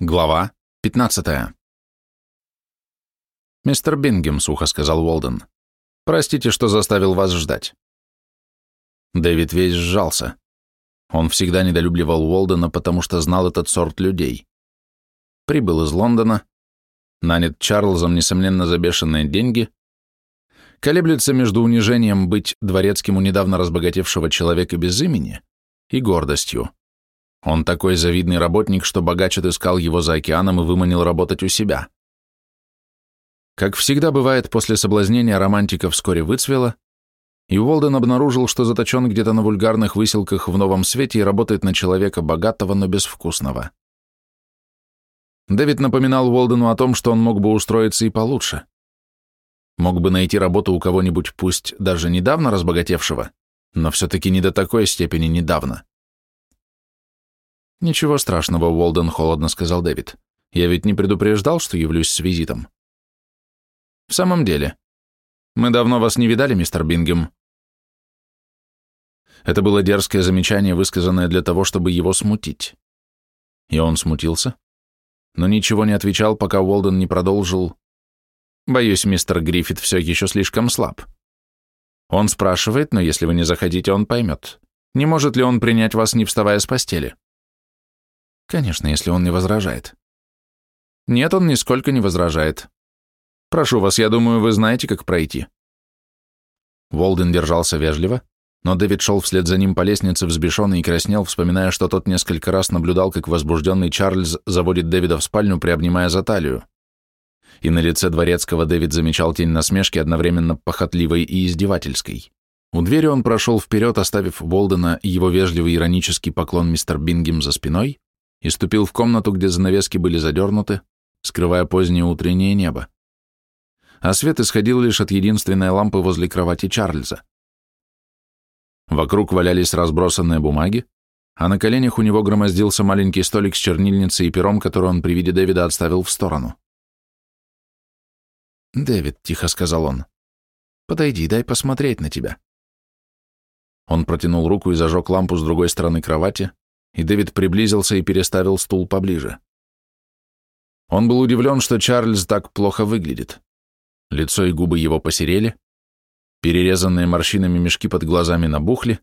Глава 15 «Мистер Бингем», — сухо сказал Уолден, — «простите, что заставил вас ждать». Дэвид весь сжался. Он всегда недолюбливал Уолдена, потому что знал этот сорт людей. Прибыл из Лондона, нанят Чарльзом, несомненно, за бешеные деньги, колеблется между унижением быть дворецким у недавно разбогатевшего человека без имени и гордостью. Он такой завидный работник, что богач отыскал его за океаном и выманил работать у себя. Как всегда бывает, после соблазнения романтика вскоре выцвела, и Уолден обнаружил, что заточен где-то на вульгарных выселках в новом свете и работает на человека богатого, но безвкусного. Дэвид напоминал Уолдену о том, что он мог бы устроиться и получше. Мог бы найти работу у кого-нибудь, пусть даже недавно разбогатевшего, но все-таки не до такой степени недавно. «Ничего страшного, Уолден холодно сказал Дэвид. «Я ведь не предупреждал, что явлюсь с визитом». «В самом деле. Мы давно вас не видали, мистер Бингем». Это было дерзкое замечание, высказанное для того, чтобы его смутить. И он смутился, но ничего не отвечал, пока Уолден не продолжил. «Боюсь, мистер Гриффит все еще слишком слаб. Он спрашивает, но если вы не захотите, он поймет. Не может ли он принять вас, не вставая с постели?» Конечно, если он не возражает. Нет, он нисколько не возражает. Прошу вас, я думаю, вы знаете, как пройти. Волден держался вежливо, но Дэвид шел вслед за ним по лестнице взбешенный и краснел, вспоминая, что тот несколько раз наблюдал, как возбужденный Чарльз заводит Дэвида в спальню, приобнимая за талию. И на лице дворецкого Дэвид замечал тень насмешки, одновременно похотливой и издевательской. У двери он прошел вперед, оставив Волдена и его вежливый иронический поклон мистер Бингем за спиной, и ступил в комнату, где занавески были задернуты, скрывая позднее утреннее небо. А свет исходил лишь от единственной лампы возле кровати Чарльза. Вокруг валялись разбросанные бумаги, а на коленях у него громоздился маленький столик с чернильницей и пером, который он при виде Дэвида отставил в сторону. «Дэвид», — тихо сказал он, — «подойди, дай посмотреть на тебя». Он протянул руку и зажег лампу с другой стороны кровати, и Дэвид приблизился и переставил стул поближе. Он был удивлен, что Чарльз так плохо выглядит. Лицо и губы его посерели, перерезанные морщинами мешки под глазами набухли,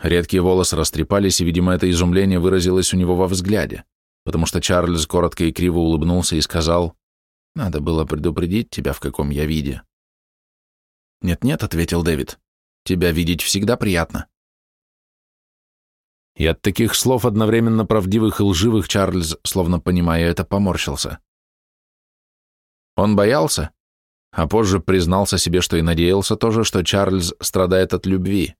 редкие волосы растрепались, и, видимо, это изумление выразилось у него во взгляде, потому что Чарльз коротко и криво улыбнулся и сказал, «Надо было предупредить тебя, в каком я виде». «Нет-нет», — ответил Дэвид, — «тебя видеть всегда приятно». И от таких слов, одновременно правдивых и лживых, Чарльз, словно понимая это, поморщился. Он боялся, а позже признался себе, что и надеялся тоже, что Чарльз страдает от любви.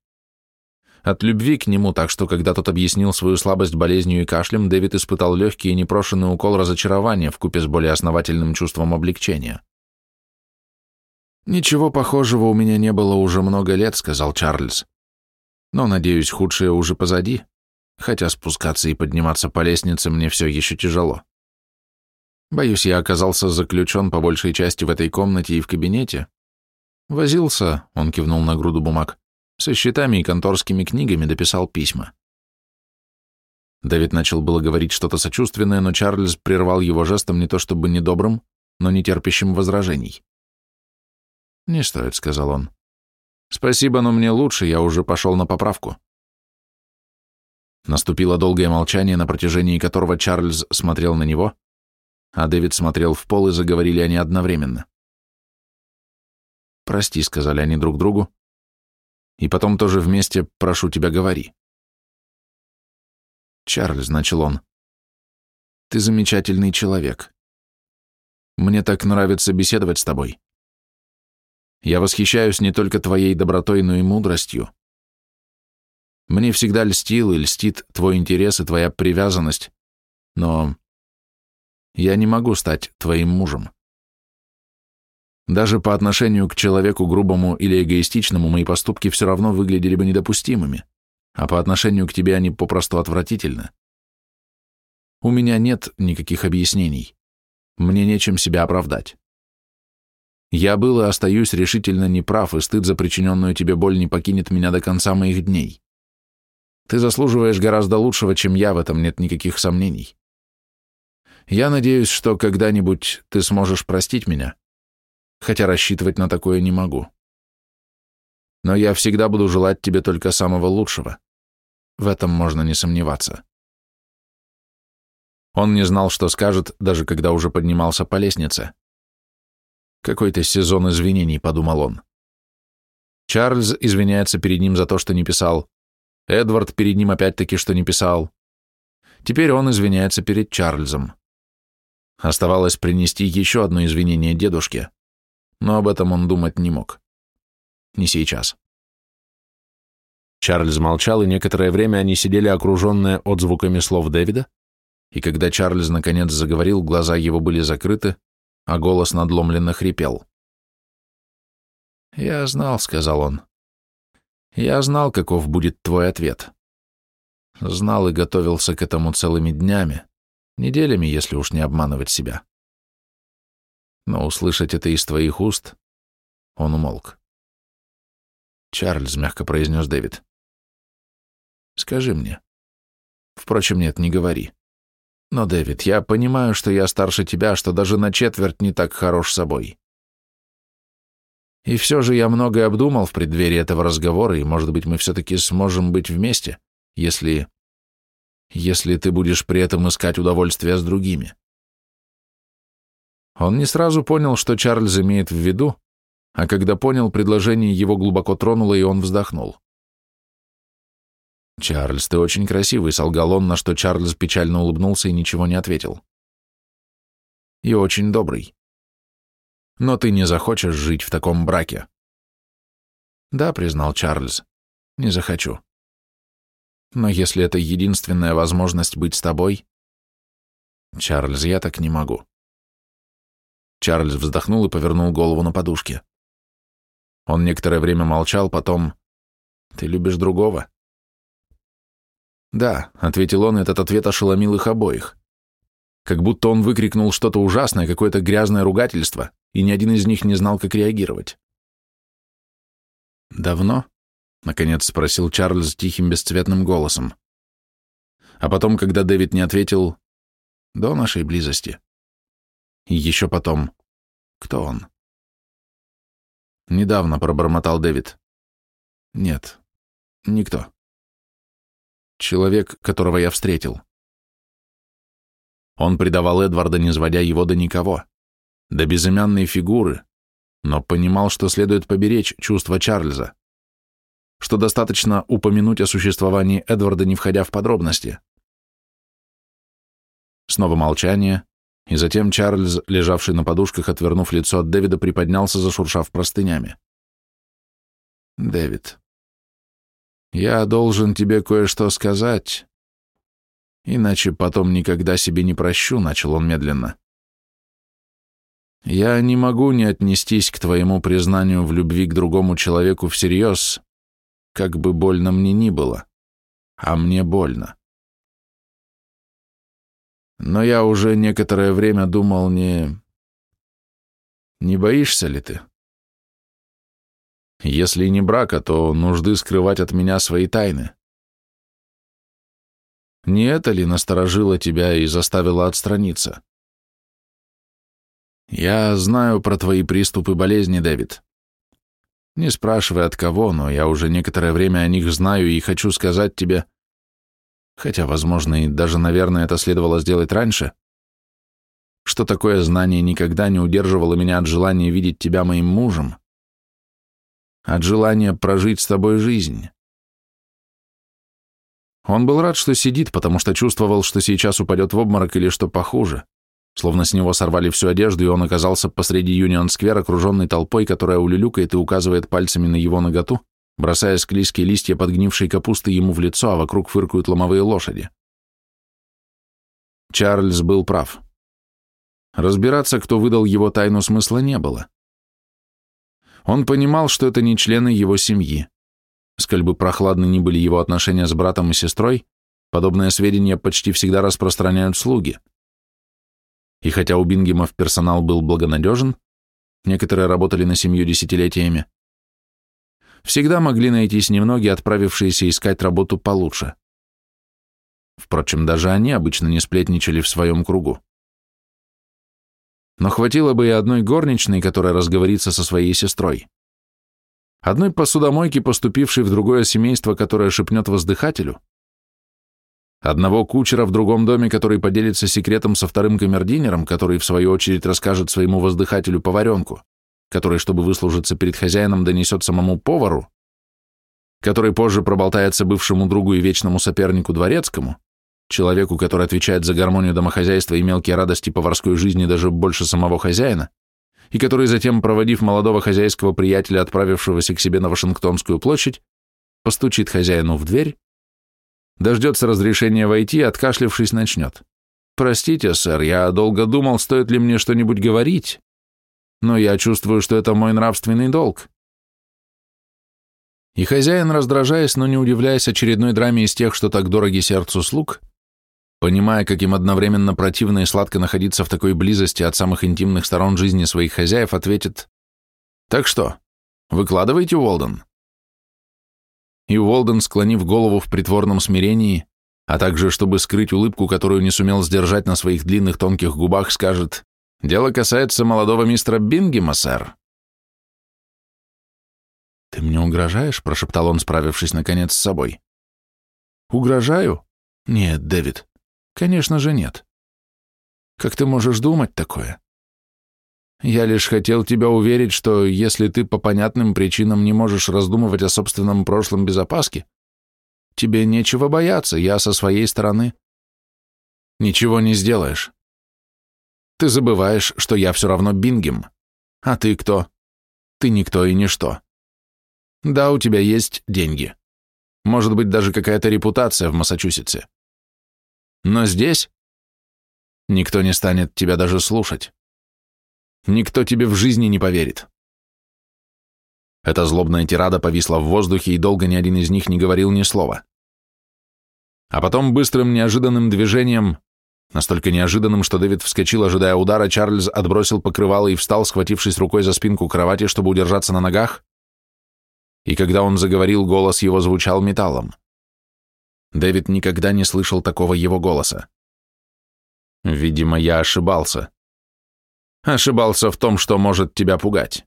От любви к нему, так что, когда тот объяснил свою слабость болезнью и кашлем, Дэвид испытал легкий и непрошенный укол разочарования вкупе с более основательным чувством облегчения. «Ничего похожего у меня не было уже много лет», — сказал Чарльз. «Но, надеюсь, худшее уже позади хотя спускаться и подниматься по лестнице мне все еще тяжело. Боюсь, я оказался заключен по большей части в этой комнате и в кабинете. Возился, он кивнул на груду бумаг, со счетами и конторскими книгами дописал письма. Давид начал было говорить что-то сочувственное, но Чарльз прервал его жестом не то чтобы недобрым, но не терпящим возражений. «Не стоит», — сказал он. «Спасибо, но мне лучше, я уже пошел на поправку». Наступило долгое молчание, на протяжении которого Чарльз смотрел на него, а Дэвид смотрел в пол, и заговорили они одновременно. «Прости», — сказали они друг другу, и потом тоже вместе «прошу тебя, говори». «Чарльз», — начал он, — «ты замечательный человек. Мне так нравится беседовать с тобой. Я восхищаюсь не только твоей добротой, но и мудростью. Мне всегда льстил и льстит твой интерес и твоя привязанность, но я не могу стать твоим мужем. Даже по отношению к человеку грубому или эгоистичному мои поступки все равно выглядели бы недопустимыми, а по отношению к тебе они попросту отвратительны. У меня нет никаких объяснений. Мне нечем себя оправдать. Я был и остаюсь решительно неправ, и стыд за причиненную тебе боль не покинет меня до конца моих дней. Ты заслуживаешь гораздо лучшего, чем я, в этом нет никаких сомнений. Я надеюсь, что когда-нибудь ты сможешь простить меня, хотя рассчитывать на такое не могу. Но я всегда буду желать тебе только самого лучшего. В этом можно не сомневаться. Он не знал, что скажет, даже когда уже поднимался по лестнице. Какой-то сезон извинений, подумал он. Чарльз извиняется перед ним за то, что не писал. Эдвард перед ним опять-таки, что не писал. Теперь он извиняется перед Чарльзом. Оставалось принести еще одно извинение дедушке, но об этом он думать не мог. Не сейчас. Чарльз молчал, и некоторое время они сидели окруженные отзвуками слов Дэвида, и когда Чарльз наконец заговорил, глаза его были закрыты, а голос надломленно хрипел. «Я знал», — сказал он. «Я знал, каков будет твой ответ. Знал и готовился к этому целыми днями, неделями, если уж не обманывать себя. Но услышать это из твоих уст...» Он умолк. «Чарльз», — мягко произнес Дэвид. «Скажи мне. Впрочем, нет, не говори. Но, Дэвид, я понимаю, что я старше тебя, что даже на четверть не так хорош собой. И все же я многое обдумал в преддверии этого разговора, и, может быть, мы все-таки сможем быть вместе, если... если ты будешь при этом искать удовольствие с другими. Он не сразу понял, что Чарльз имеет в виду, а когда понял, предложение его глубоко тронуло, и он вздохнул. «Чарльз, ты очень красивый», — солгал он, на что Чарльз печально улыбнулся и ничего не ответил. «И очень добрый. Но ты не захочешь жить в таком браке». «Да», — признал Чарльз, — «не захочу. Но если это единственная возможность быть с тобой...» «Чарльз, я так не могу». Чарльз вздохнул и повернул голову на подушке. Он некоторое время молчал, потом... «Ты любишь другого?» «Да», — ответил он, этот ответ ошеломил их обоих. Как будто он выкрикнул что-то ужасное, какое-то грязное ругательство, и ни один из них не знал, как реагировать. «Давно?» — наконец спросил Чарльз тихим бесцветным голосом. А потом, когда Дэвид не ответил, «До нашей близости». И еще потом, «Кто он?» «Недавно», — пробормотал Дэвид. «Нет, никто» человек, которого я встретил. Он предавал Эдварда, не сводя его до никого, до безымянной фигуры, но понимал, что следует поберечь чувства Чарльза, что достаточно упомянуть о существовании Эдварда, не входя в подробности. Снова молчание, и затем Чарльз, лежавший на подушках, отвернув лицо от Дэвида, приподнялся, зашуршав простынями. «Дэвид, я должен тебе кое-что сказать, иначе потом никогда себе не прощу, начал он медленно. Я не могу не отнестись к твоему признанию в любви к другому человеку всерьез, как бы больно мне ни было, а мне больно. Но я уже некоторое время думал, не... Не боишься ли ты? Если не брака, то нужды скрывать от меня свои тайны. Не это ли насторожило тебя и заставило отстраниться? Я знаю про твои приступы болезни, Дэвид. Не спрашивай от кого, но я уже некоторое время о них знаю и хочу сказать тебе, хотя, возможно, и даже, наверное, это следовало сделать раньше, что такое знание никогда не удерживало меня от желания видеть тебя моим мужем, от желания прожить с тобой жизнь. Он был рад, что сидит, потому что чувствовал, что сейчас упадет в обморок или что похуже. Словно с него сорвали всю одежду, и он оказался посреди Юнион-сквер, окруженный толпой, которая улюлюкает и указывает пальцами на его ноготу, бросая склизкие листья подгнившей капусты ему в лицо, а вокруг фыркают ломовые лошади. Чарльз был прав. Разбираться, кто выдал его тайну, смысла не было. Он понимал, что это не члены его семьи. Сколь бы прохладны ни были его отношения с братом и сестрой, подобные сведения почти всегда распространяют слуги. И хотя у Бингемов персонал был благонадежен, некоторые работали на семью десятилетиями, всегда могли найтись немногие, отправившиеся искать работу получше. Впрочем, даже они обычно не сплетничали в своем кругу. но хватило бы и одной горничной, которая разговорится со своей сестрой. Одной посудомойки, поступившей в другое семейство, которое шепнет воздыхателю. Одного кучера в другом доме, который поделится секретом со вторым камердинером, который, в свою очередь, расскажет своему воздыхателю поваренку, который, чтобы выслужиться перед хозяином, донесет самому повару, который позже проболтается бывшему другу и вечному сопернику дворецкому, человеку, который отвечает за гармонию домохозяйства и мелкие радости поварской жизни даже больше самого хозяина, и который затем, проводив молодого хозяйского приятеля, отправившегося к себе на Вашингтонскую площадь, постучит хозяину в дверь, дождется разрешения войти и, откашлившись, начнет. «Простите, сэр, я долго думал, стоит ли мне что-нибудь говорить, но я чувствую, что это мой нравственный долг». И хозяин, раздражаясь, но не удивляясь очередной драме из тех, что так дороги сердцу слуг, понимая, как им одновременно противно и сладко находиться в такой близости от самых интимных сторон жизни своих хозяев, ответит «Так что, выкладывайте, Уолден?» И Уолден, склонив голову в притворном смирении, а также, чтобы скрыть улыбку, которую не сумел сдержать на своих длинных тонких губах, скажет «Дело касается молодого мистера Бингема, сэр». «Ты мне угрожаешь?» – прошептал он, справившись наконец с собой. «Угрожаю? Нет, Дэвид, конечно же нет. Как ты можешь думать такое? Я лишь хотел тебя уверить, что если ты по понятным причинам не можешь раздумывать о собственном прошлом без опаски, тебе нечего бояться, я со своей стороны. Ничего не сделаешь. Ты забываешь, что я все равно Бингем. А ты кто? Ты никто и ничто. Да, у тебя есть деньги. Может быть, даже какая-то репутация в Массачусетсе. Но здесь никто не станет тебя даже слушать. Никто тебе в жизни не поверит. Эта злобная тирада повисла в воздухе, и долго ни один из них не говорил ни слова. А потом быстрым неожиданным движением, настолько неожиданным, что Дэвид вскочил, ожидая удара, Чарльз отбросил покрывало и встал, схватившись рукой за спинку кровати, чтобы удержаться на ногах, и когда он заговорил, голос его звучал металлом. Дэвид никогда не слышал такого его голоса. Видимо, я ошибался. Ошибался в том, что может тебя пугать.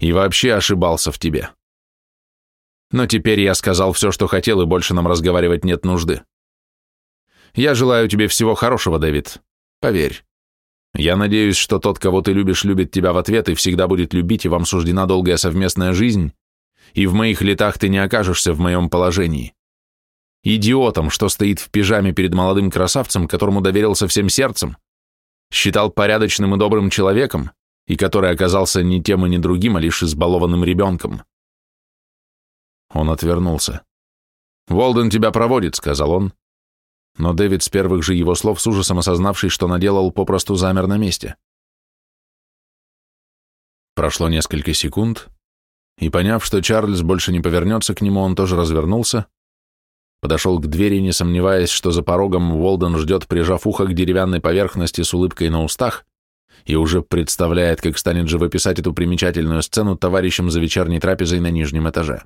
И вообще ошибался в тебе. Но теперь я сказал все, что хотел, и больше нам разговаривать нет нужды. Я желаю тебе всего хорошего, Дэвид. Поверь. Я надеюсь, что тот, кого ты любишь, любит тебя в ответ и всегда будет любить, и вам суждена долгая совместная жизнь, и в моих летах ты не окажешься в моем положении. Идиотом, что стоит в пижаме перед молодым красавцем, которому доверился всем сердцем, считал порядочным и добрым человеком, и который оказался ни тем и ни другим, а лишь избалованным ребенком. Он отвернулся. «Волден тебя проводит», — сказал он. Но Дэвид с первых же его слов, с ужасом осознавший, что наделал, попросту замер на месте. Прошло несколько секунд, и, поняв, что Чарльз больше не повернется к нему, он тоже развернулся, подошел к двери, не сомневаясь, что за порогом Уолден ждет, прижав ухо к деревянной поверхности с улыбкой на устах, и уже представляет, как станет живописать эту примечательную сцену товарищем за вечерней трапезой на нижнем этаже.